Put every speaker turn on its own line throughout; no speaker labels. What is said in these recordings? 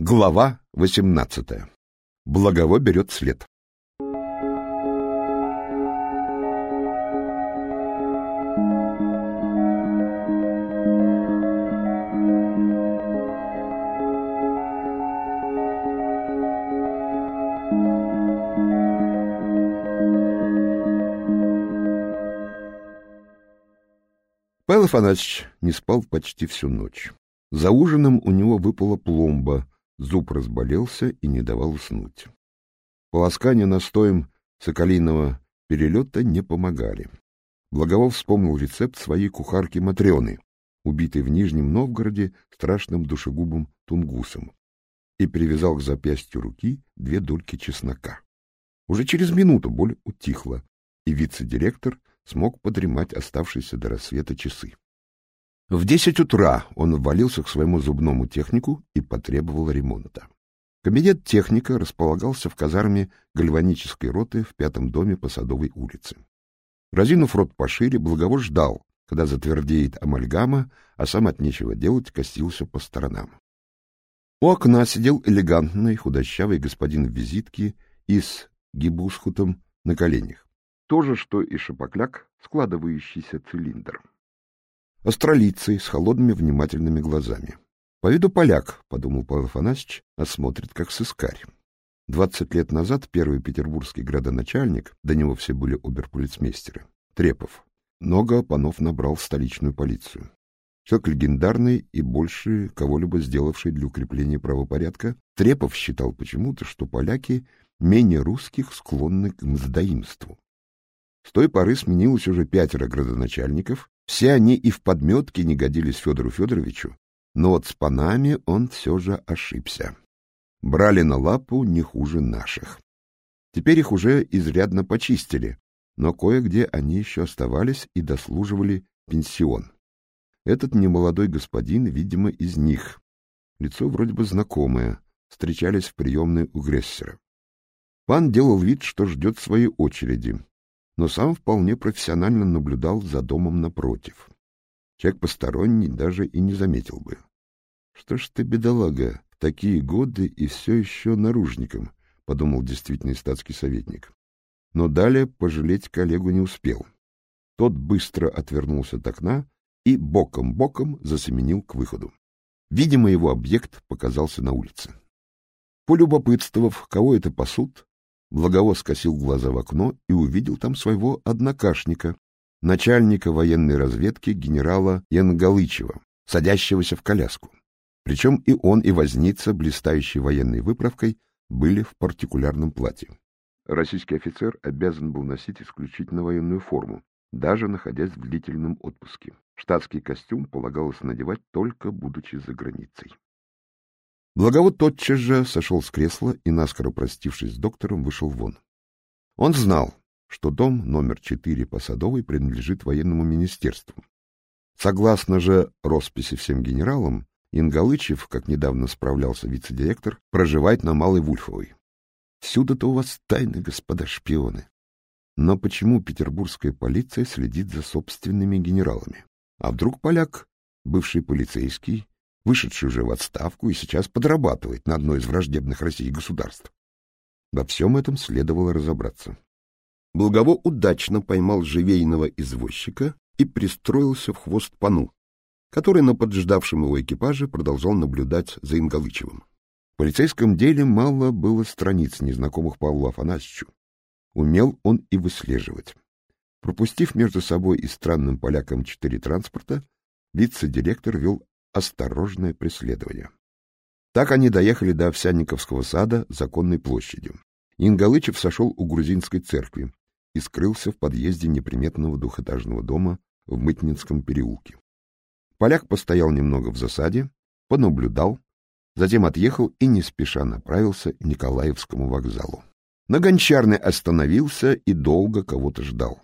Глава 18. Благово берет след. Павел Афанасьевич не спал почти всю ночь. За ужином у него выпала пломба, зуб разболелся и не давал уснуть. Полоскание настоем соколиного перелета не помогали. Благовов вспомнил рецепт своей кухарки Матрены, убитой в Нижнем Новгороде страшным душегубом Тунгусом, и привязал к запястью руки две дольки чеснока. Уже через минуту боль утихла, и вице-директор смог подремать оставшиеся до рассвета часы. В десять утра он ввалился к своему зубному технику и потребовал ремонта. Кабинет техника располагался в казарме гальванической роты в пятом доме по Садовой улице. Разинув рот пошире, Благово ждал, когда затвердеет амальгама, а сам от нечего делать косился по сторонам. У окна сидел элегантный худощавый господин в визитке и с гибусхутом на коленях. То же, что и шапокляк, складывающийся цилиндр. Астролицей с холодными внимательными глазами. По виду поляк, — подумал Павел Афанасьевич, — а как сыскарь. Двадцать лет назад первый петербургский градоначальник, до него все были оберполицмейстеры, Трепов, много панов набрал в столичную полицию. Человек легендарный и больше кого-либо сделавший для укрепления правопорядка, Трепов считал почему-то, что поляки менее русских склонны к мздоимству. С той поры сменилось уже пятеро градоначальников, все они и в подметке не годились Федору Федоровичу, но вот с панами он все же ошибся. Брали на лапу не хуже наших. Теперь их уже изрядно почистили, но кое-где они еще оставались и дослуживали пенсион. Этот немолодой господин, видимо, из них. Лицо вроде бы знакомое, встречались в приемной у Грессера. Пан делал вид, что ждет своей очереди, но сам вполне профессионально наблюдал за домом напротив. Человек посторонний даже и не заметил бы. Что ж ты, бедолага, такие годы и все еще наружником, — подумал действительный статский советник. Но далее пожалеть коллегу не успел. Тот быстро отвернулся от окна и боком-боком засеменил к выходу. Видимо, его объект показался на улице. Полюбопытствовав, кого это пасут, Благово скосил глаза в окно и увидел там своего однокашника, начальника военной разведки генерала Янгалычева, садящегося в коляску. Причем и он, и возница, блистающий военной выправкой, были в партикулярном платье. Российский офицер обязан был носить исключительно военную форму, даже находясь в длительном отпуске. Штатский костюм полагалось надевать только будучи за границей. Благовод тотчас же сошел с кресла и, наскоро простившись с доктором, вышел вон. Он знал, что дом номер 4 по Садовой принадлежит военному министерству. Согласно же росписи всем генералам, Ингалычев, как недавно справлялся вице-директор, проживает на Малой Вульфовой. Всюду-то у вас тайны, господа шпионы. Но почему петербургская полиция следит за собственными генералами? А вдруг поляк, бывший полицейский, вышедший уже в отставку и сейчас подрабатывает на одно из враждебных России государств. Во всем этом следовало разобраться. Благово удачно поймал живейного извозчика и пристроился в хвост пану, который на поджидавшем его экипаже продолжал наблюдать за Ингалычевым. В полицейском деле мало было страниц незнакомых Павлу Афанасьевичу. Умел он и выслеживать. Пропустив между собой и странным полякам четыре транспорта, вице-директор вел осторожное преследование. Так они доехали до Овсянниковского сада законной площадью. Ингалычев сошел у грузинской церкви и скрылся в подъезде неприметного двухэтажного дома в Мытнинском переулке. Поляк постоял немного в засаде, понаблюдал, затем отъехал и не спеша направился к Николаевскому вокзалу. На Гончарной остановился и долго кого-то ждал.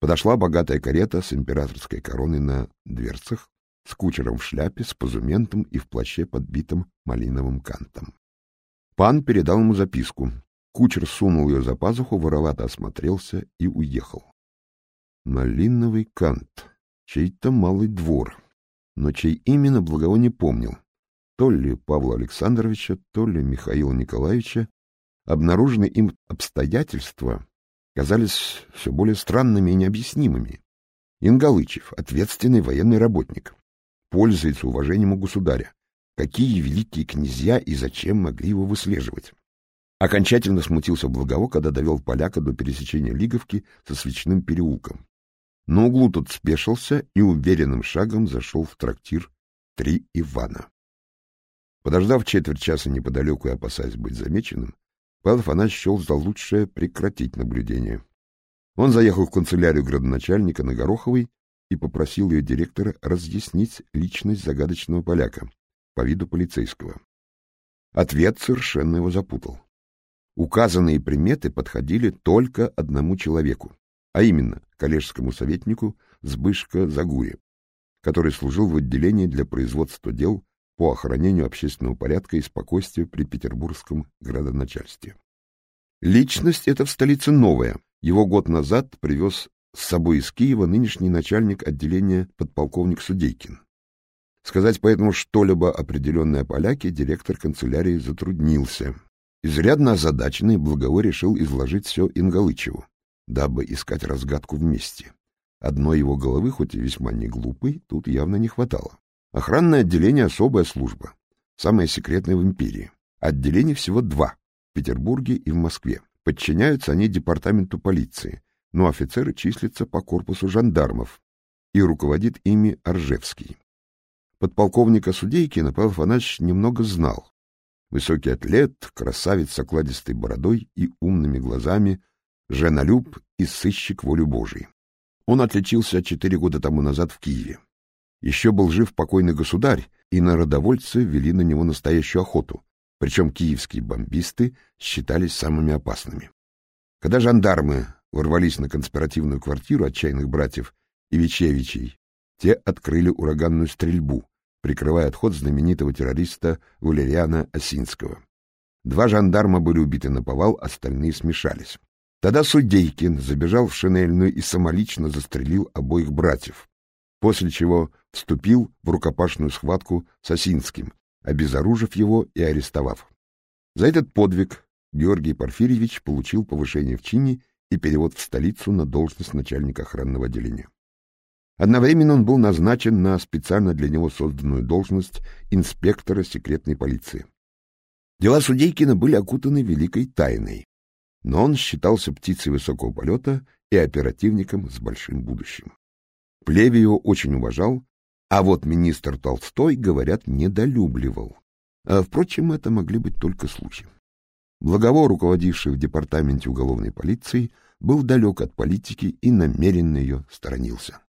Подошла богатая карета с императорской короной на дверцах, с кучером в шляпе, с позументом и в плаще, подбитым малиновым кантом. Пан передал ему записку. Кучер сунул ее за пазуху, воровато осмотрелся и уехал. Малиновый кант. Чей-то малый двор. Но чей именно, Благово не помнил. то ли Павла Александровича, то ли Михаила Николаевича, обнаруженные им обстоятельства казались все более странными и необъяснимыми. Ингалычев, ответственный военный работник, пользуется уважением у государя. Какие великие князья и зачем могли его выслеживать? Окончательно смутился Благово, когда довел поляка до пересечения Лиговки со свечным переулком. На углу тот спешился и уверенным шагом зашел в трактир «Три Ивана». Подождав четверть часа неподалеку и опасаясь быть замеченным, Павел Афанасьевич счел за лучшее прекратить наблюдение. Он заехал в канцелярию градоначальника на Гороховой и попросил ее директора разъяснить личность загадочного поляка по виду полицейского. Ответ совершенно его запутал. Указанные приметы подходили только одному человеку, а именно коллежскому советнику Збышко Загуре, который служил в отделении для производства дел по охранению общественного порядка и спокойствия при петербургском градоначальстве. Личность эта в столице новая. Его год назад привез с собой из Киева нынешний начальник отделения подполковник Судейкин. Сказать поэтому что-либо определенное о поляке директор канцелярии затруднился. Изрядно озадаченный Благово решил изложить все Ингалычеву, дабы искать разгадку вместе. Одной его головы, хоть и весьма не глупой, тут явно не хватало. Охранное отделение — особая служба, самая секретная в империи. Отделений всего два — в Петербурге и в Москве. Подчиняются они департаменту полиции, но офицеры числятся по корпусу жандармов, и руководит ими Оржевский. Подполковника Судейкина Павел Афанасьевич немного знал. Высокий атлет, красавец с окладистой бородой и умными глазами, женолюб и сыщик волю Божией. Он отличился четыре года тому назад в Киеве. Еще был жив покойный государь, и народовольцы вели на него настоящую охоту, причем киевские бомбисты считались самыми опасными. Когда жандармы ворвались на конспиративную квартиру отчаянных братьев Ивичевичей, те открыли ураганную стрельбу, прикрывая отход знаменитого террориста Валериана Осинского. Два жандарма были убиты на повал, остальные смешались. Тогда Судейкин забежал в шинельную и самолично застрелил обоих братьев, после чего вступил в рукопашную схватку с Осинским, обезоружив его и арестовав. За этот подвиг Георгий Порфирьевич получил повышение в чине и перевод в столицу на должность начальника охранного отделения. Одновременно он был назначен на специально для него созданную должность инспектора секретной полиции. Дела Судейкина были окутаны великой тайной, но он считался птицей высокого полета и оперативником с большим будущим. Плевий его очень уважал, а вот министр Толстой, говорят, недолюбливал. А, впрочем, это могли быть только случаи. Благово, руководивший в департаменте уголовной полиции, был далек от политики и намеренно ее сторонился.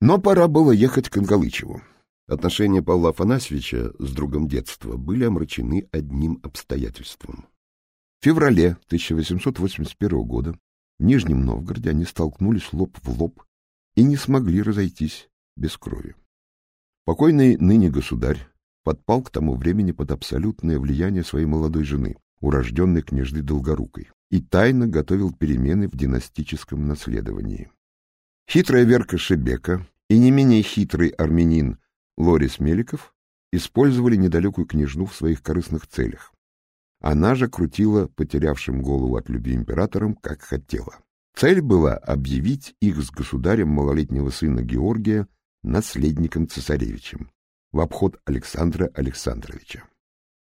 Но пора было ехать к Ингалычеву. Отношения Павла Афанасьевича с другом детства были омрачены одним обстоятельством. В феврале 1881 года в Нижнем Новгороде они столкнулись лоб в лоб и не смогли разойтись без крови. Покойный ныне государь подпал к тому времени под абсолютное влияние своей молодой жены, урожденной княжды Долгорукой, и тайно готовил перемены в династическом наследовании. Хитрая Верка Шебека и не менее хитрый армянин Лорис Меликов использовали недалекую княжну в своих корыстных целях. Она же крутила потерявшим голову от любви императором, как хотела. Цель была объявить их с государем малолетнего сына Георгия наследником цесаревичем в обход Александра Александровича.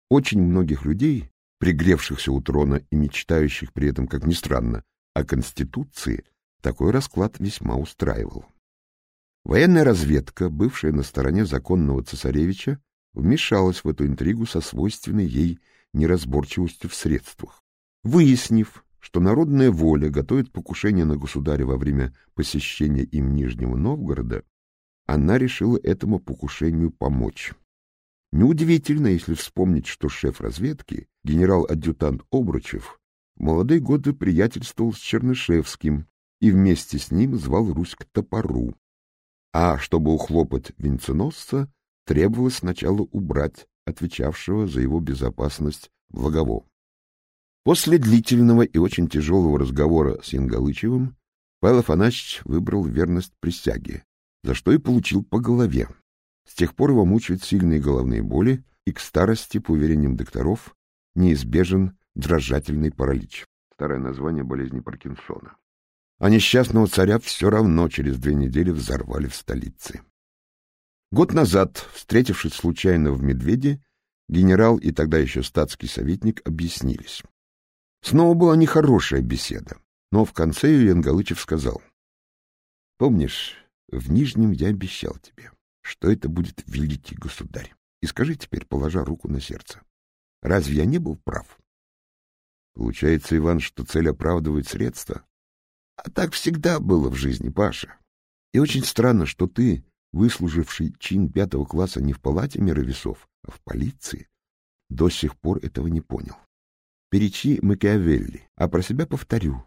Очень многих людей, пригревшихся у трона и мечтающих при этом, как ни странно, о Конституции, такой расклад весьма устраивал. Военная разведка, бывшая на стороне законного цесаревича, вмешалась в эту интригу со свойственной ей неразборчивостью в средствах. Выяснив, что народная воля готовит покушение на государя во время посещения им Нижнего Новгорода, она решила этому покушению помочь. Неудивительно, если вспомнить, что шеф разведки, генерал-адъютант Обручев, в молодые годы приятельствовал с Чернышевским и вместе с ним звал Русь к топору. А чтобы ухлопать венценосца, требовалось сначала убрать отвечавшего за его безопасность Благово. После длительного и очень тяжелого разговора с Янгалычевым Павел Афанасьевич выбрал верность присяге, за что и получил по голове. С тех пор его мучают сильные головные боли, и к старости, по уверениям докторов, неизбежен дрожательный паралич, старое название болезни Паркинсона. А несчастного царя все равно через две недели взорвали в столице. Год назад, встретившись случайно в Медведе, генерал и тогда еще статский советник объяснились. Снова была нехорошая беседа, но в конце ее Янгалычев сказал. — Помнишь, в Нижнем я обещал тебе, что это будет великий государь. И скажи теперь, положа руку на сердце, разве я не был прав? Получается, Иван, что цель оправдывает средства. А так всегда было в жизни, Паша. И очень странно, что ты выслуживший чин пятого класса не в палате мировесов, а в полиции, до сих пор этого не понял. Перечи Макиавелли, а про себя повторю.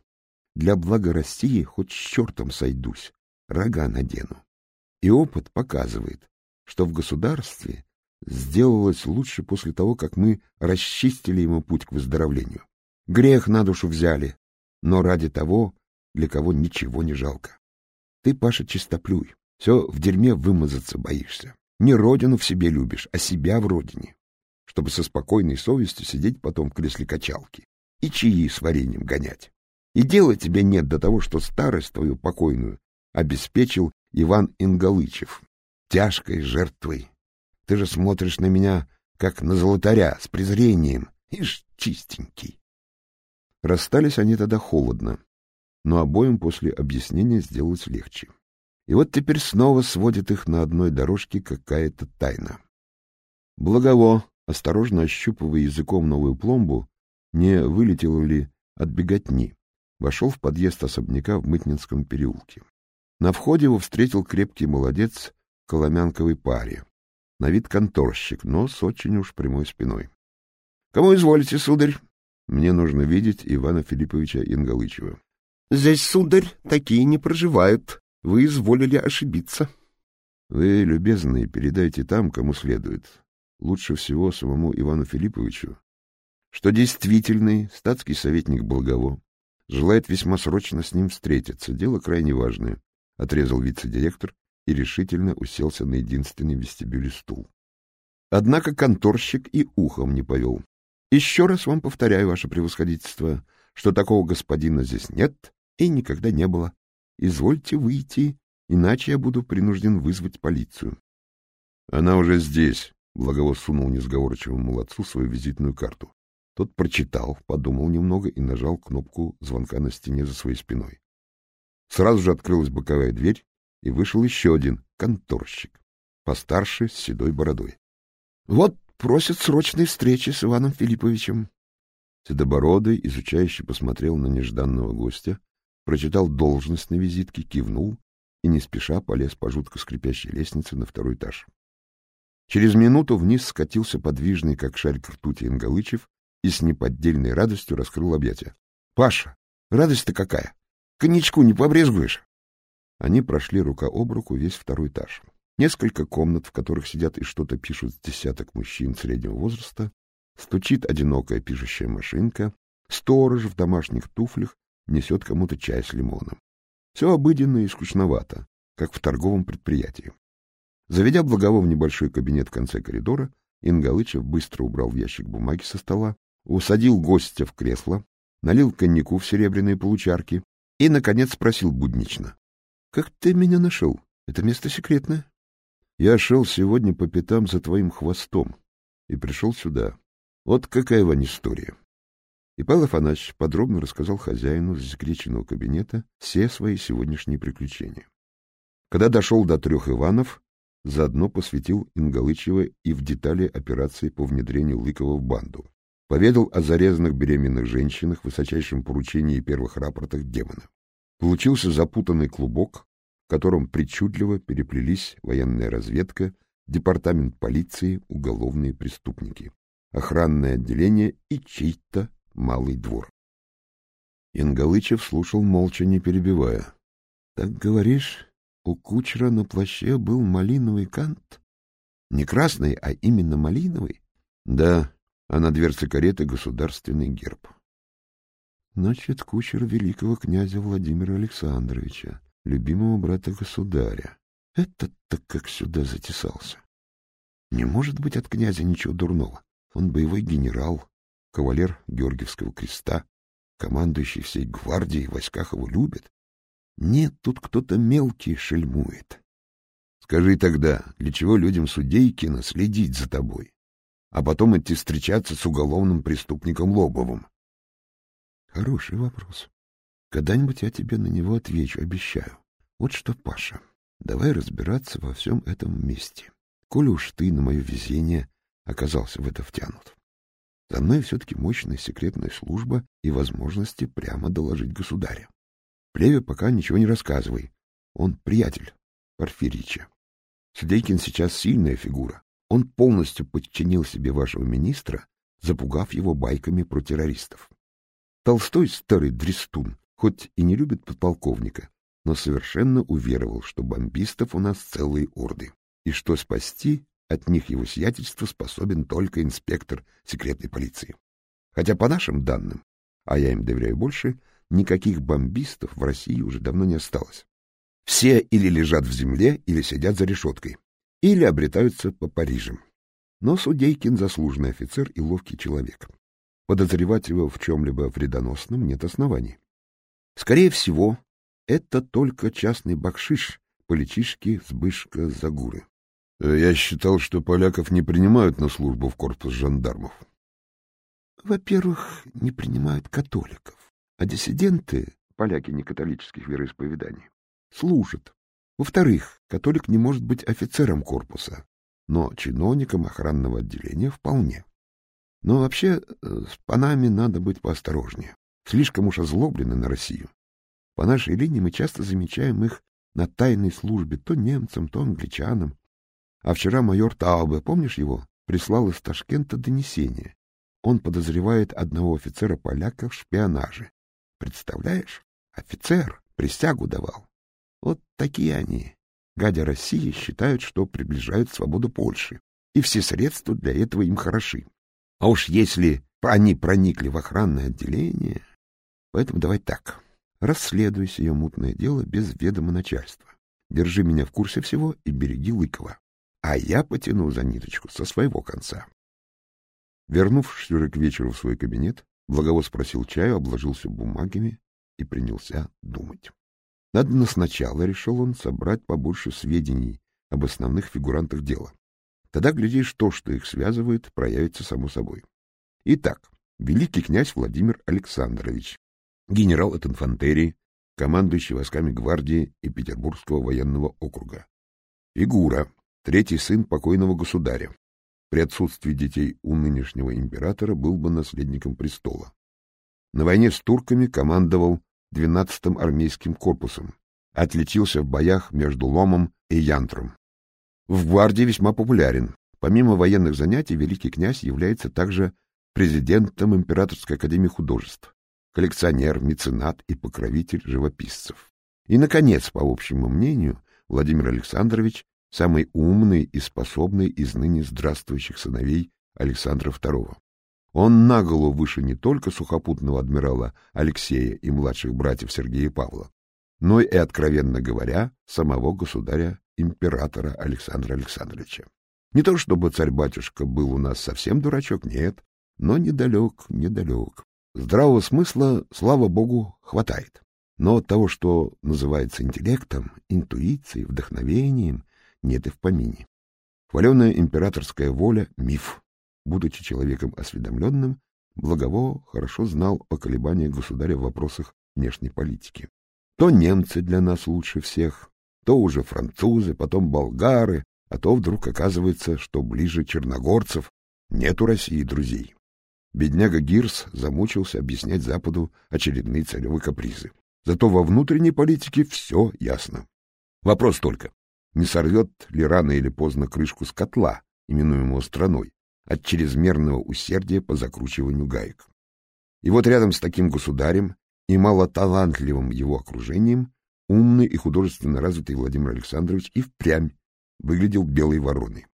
Для блага России хоть с чертом сойдусь, рога надену. И опыт показывает, что в государстве сделалось лучше после того, как мы расчистили ему путь к выздоровлению. Грех на душу взяли, но ради того, для кого ничего не жалко. Ты, Паша, чистоплюй, все в дерьме вымазаться боишься. Не родину в себе любишь, а себя в родине. Чтобы со спокойной совестью сидеть потом в кресле качалки и чаи с вареньем гонять. И дела тебе нет до того, что старость твою покойную обеспечил Иван Ингалычев, тяжкой жертвой. Ты же смотришь на меня, как на золотаря, с презрением. Ишь, чистенький. Расстались они тогда холодно, но обоим после объяснения сделалось легче. И вот теперь снова сводит их на одной дорожке какая-то тайна. Благово, осторожно ощупывая языком новую пломбу, не вылетел ли от беготни, вошел в подъезд особняка в Мытнинском переулке. На входе его встретил крепкий молодец в коломянковой паре, на вид конторщик, но с очень уж прямой спиной. — Кому изволите, сударь? — Мне нужно видеть Ивана Филипповича Ингалычева. — Здесь, сударь, такие не проживают, вы изволили ошибиться. Вы, любезные, передайте там, кому следует, лучше всего самому Ивану Филипповичу, что действительный статский советник Благово желает весьма срочно с ним встретиться. Дело крайне важное, — отрезал вице-директор и решительно уселся на единственный в вестибюле стул. Однако конторщик и ухом не повел. Еще раз вам повторяю, ваше превосходительство, что такого господина здесь нет и никогда не было. Извольте выйти, иначе я буду принужден вызвать полицию. — Она уже здесь, — Благово сунул несговорчивому молодцу свою визитную карту. Тот прочитал, подумал немного и нажал кнопку звонка на стене за своей спиной. Сразу же открылась боковая дверь, и вышел еще один конторщик, постарше, с седой бородой. — Вот просят срочной встречи с Иваном Филипповичем. Седобородый, изучающий, посмотрел на нежданного гостя, прочитал должность на визитке, кивнул и не спеша полез по жутко скрипящей лестнице на второй этаж. Через минуту вниз скатился подвижный, как шарик ртути Ингалычев, и с неподдельной радостью раскрыл объятия. — Паша, радость-то какая! Коньячку не побрезгуешь? Они прошли рука об руку весь второй этаж. Несколько комнат, в которых сидят и что-то пишут десяток мужчин среднего возраста, стучит одинокая пишущая машинка, сторож в домашних туфлях несет кому-то чай с лимоном. Все обыденно и скучновато, как в торговом предприятии. Заведя Благово в небольшой кабинет в конце коридора, Ингалычев быстро убрал в ящик бумаги со стола, усадил гостя в кресло, налил коньяку в серебряные получарки и, наконец, спросил буднично. — Как ты меня нашел? Это место секретное? — Я шел сегодня по пятам за твоим хвостом и пришел сюда. Вот какая, Вань, история. И Павел Афанасьевич подробно рассказал хозяину засекреченного кабинета все свои сегодняшние приключения. Когда дошел до трех Иванов, заодно посвятил Ингалычева и в детали операции по внедрению Лыкова в банду. Поведал о зарезанных беременных женщинах, высочайшем поручении и первых рапортах демона. Получился запутанный клубок, в котором причудливо переплелись военная разведка, департамент полиции, уголовные преступники, охранное отделение и чей-то малый двор. Ингалычев слушал молча, не перебивая. — Так говоришь, у кучера на плаще был малиновый кант? Не красный, а именно малиновый? — Да, а на дверце кареты государственный герб. — Значит, кучер великого князя Владимира Александровича, любимого брата государя. Этот-то как сюда затесался. Не может быть от князя ничего дурного. Он боевой генерал, кавалер Георгиевского креста, командующий всей гвардией, войсках его любят. Нет, тут кто-то мелкий шельмует. Скажи тогда, для чего людям Судейкина следить за тобой, а потом идти встречаться с уголовным преступником Лобовым? Хороший вопрос. Когда-нибудь я тебе на него отвечу, обещаю. Вот что, Паша, давай разбираться во всем этом месте. Коли уж ты на мое везение оказался в это втянут. За мной все-таки мощная секретная служба и возможности прямо доложить государя. Плеве пока ничего не рассказывай. Он приятель Порфирича. Судейкин сейчас сильная фигура. Он полностью подчинил себе вашего министра, запугав его байками про террористов. Толстой, старый дрестун, хоть и не любит подполковника, но совершенно уверовал, что бомбистов у нас целые орды, и что спасти от них его сиятельство способен только инспектор секретной полиции. Хотя по нашим данным, а я им доверяю больше, никаких бомбистов в России уже давно не осталось. Все или лежат в земле, или сидят за решеткой, или обретаются по Парижам. Но Судейкин заслуженный офицер и ловкий человек. Подозревать его в чем-либо вредоносном нет оснований. Скорее всего, это только частный бакшиш поличишки Збышка Загуры. Я считал, что поляков не принимают на службу в корпус жандармов. Во-первых, не принимают католиков, а диссиденты, поляки некатолических вероисповеданий, служат. Во-вторых, католик не может быть офицером корпуса, но чиновником охранного отделения вполне. Но вообще э, с панами надо быть поосторожнее. Слишком уж озлоблены на Россию. По нашей линии мы часто замечаем их на тайной службе то немцам, то англичанам. А вчера майор Таубе, помнишь его, прислал из Ташкента донесение. Он подозревает одного офицера-поляка в шпионаже. Представляешь? Офицер присягу давал. Вот такие они. Гадя России считают, что приближают свободу Польши, и все средства для этого им хороши. А уж если они проникли в охранное отделение... Поэтому давай так. Расследуй сие мутное дело без ведома начальства. Держи меня в курсе всего и береги Лыкова. А я потяну за ниточку со своего конца. Вернувшись к вечеру в свой кабинет, Благово спросил чаю, обложился бумагами и принялся думать. Надо сначала, решил он, собрать побольше сведений об основных фигурантах дела. Тогда, глядишь, то, что их связывает, проявится само собой. Итак, великий князь Владимир Александрович, генерал от инфантерии, командующий войсками гвардии и Петербургского военного округа. Фигура, третий сын покойного государя. При отсутствии детей у нынешнего императора был бы наследником престола. На войне с турками командовал 12-м армейским корпусом, отличился в боях между Ломом и Янтром. В гвардии весьма популярен. Помимо военных занятий, великий князь является также президентом Императорской академии художеств, коллекционер, меценат и покровитель живописцев. И, наконец, по общему мнению, Владимир Александрович – самый умный и способный из ныне здравствующих сыновей Александра II. Он наголо выше не только сухопутного адмирала Алексея и младших братьев Сергея и Павла, но и, откровенно говоря, самого государя-императора Александра Александровича. Не то чтобы царь-батюшка был у нас совсем дурачок, нет, но недалек, недалек. Здравого смысла, слава богу, хватает. Но от того, что называется интеллектом, интуицией, вдохновением, нет и в помине. Хваленая императорская воля — миф. Будучи человеком осведомленным, Благово хорошо знал о колебаниях государя в вопросах внешней политики. То немцы для нас лучше всех, то уже французы, потом болгары, а то вдруг оказывается, что ближе черногорцев нет у России друзей. Бедняга Гирс замучился объяснять Западу очередные царевые капризы. Зато во внутренней политике все ясно. Вопрос только, не сорвет ли рано или поздно крышку с котла, именуемого страной, от чрезмерного усердия по закручиванию гаек. И вот рядом с таким государем и малоталантливым его окружением умный и художественно развитый Владимир Александрович и впрямь выглядел белой вороной.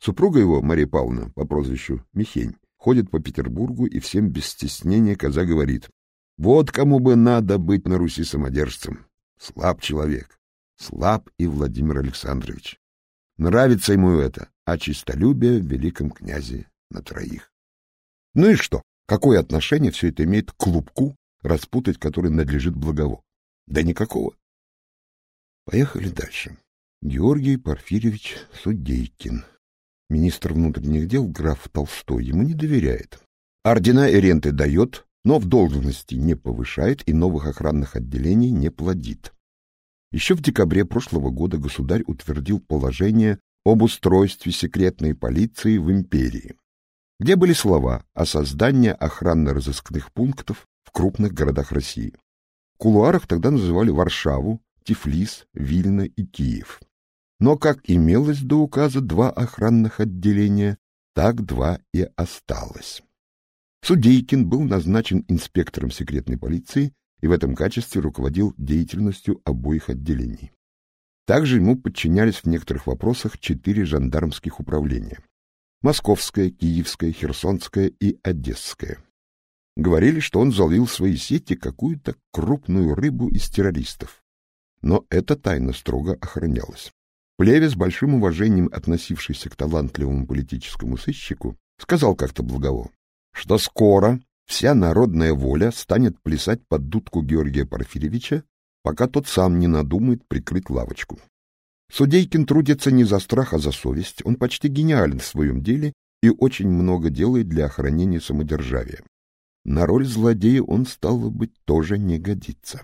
Супруга его, Мария Павловна, по прозвищу Михень, ходит по Петербургу и всем без стеснения коза говорит, вот кому бы надо быть на Руси самодержцем. Слаб человек. Слаб и Владимир Александрович. Нравится ему это, а чистолюбие в великом князе на троих. Ну и что? Какое отношение все это имеет к клубку, распутать который надлежит благово? Да никакого. Поехали дальше. Георгий Порфирьевич Судейкин. Министр внутренних дел граф Толстой ему не доверяет. Ордена и ренты дает, но в должности не повышает и новых охранных отделений не плодит. Еще в декабре прошлого года государь утвердил положение об устройстве секретной полиции в империи, где были слова о создании охранно-розыскных пунктов в крупных городах России. В кулуарах тогда называли Варшаву, Тифлис, Вильно и Киев. Но как имелось до указа два охранных отделения, так два и осталось. Судейкин был назначен инспектором секретной полиции и в этом качестве руководил деятельностью обоих отделений. Также ему подчинялись в некоторых вопросах четыре жандармских управления — Московское, Киевское, Херсонское и Одесское. Говорили, что он залил в свои сети какую-то крупную рыбу из террористов. Но эта тайна строго охранялась. Плеве, с большим уважением относившийся к талантливому политическому сыщику, сказал как-то благово, что скоро вся народная воля станет плясать под дудку Георгия Порфирьевича, пока тот сам не надумает прикрыть лавочку. Судейкин трудится не за страх, а за совесть. Он почти гениален в своем деле и очень много делает для охранения самодержавия. На роль злодея он, стало быть, тоже не годится.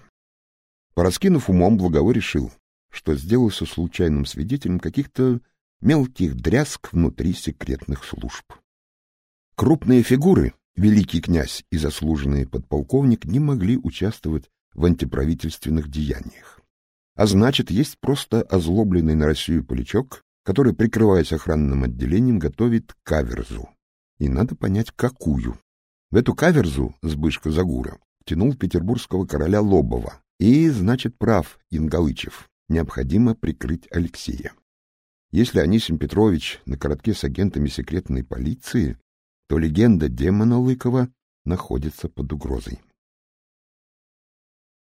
Пораскинув умом, Благово решил, что сделался случайным свидетелем каких-то мелких дрязг внутри секретных служб. Крупные фигуры, великий князь и заслуженный подполковник не могли участвовать в антиправительственных деяниях. А значит, есть просто озлобленный на Россию полячок, который, прикрываясь охранным отделением, готовит каверзу. И надо понять, какую. В эту каверзу Збышка Загура тянул петербургского короля Лобова. И, значит, прав Ингалычев. Необходимо прикрыть Алексея. Если Анисим Петрович на коротке с агентами секретной полиции, то легенда демона Лыкова находится под угрозой.